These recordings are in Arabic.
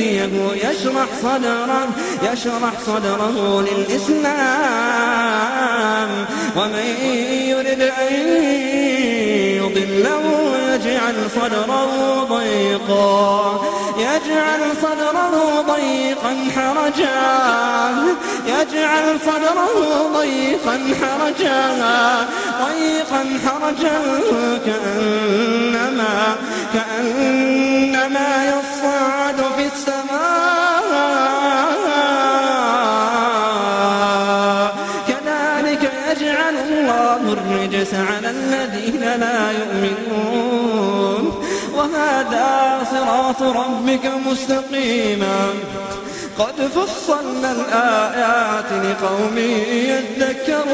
يهديه يشرح صدره يشرح صدره للإسلام. ومن يرد أن يضله يجعل صدره ضيقا. يجعل صدره ضيقا حرجا. يجعل صدره ضيقا حرجا. ضيقا حرجا كأنما كأنما يجعل الله الرجس على الذين لا يؤمنون. وهذا صراط ربك مستقيما. قد فصلنا الآيات لقوم يذكرون.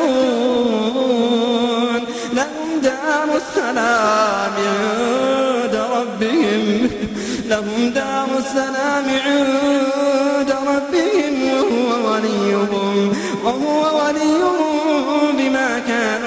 لهم دار السلام عند ربهم. لهم دار السلام عند ربهم. وهو وليهم. وهو وليهم. بما كانوا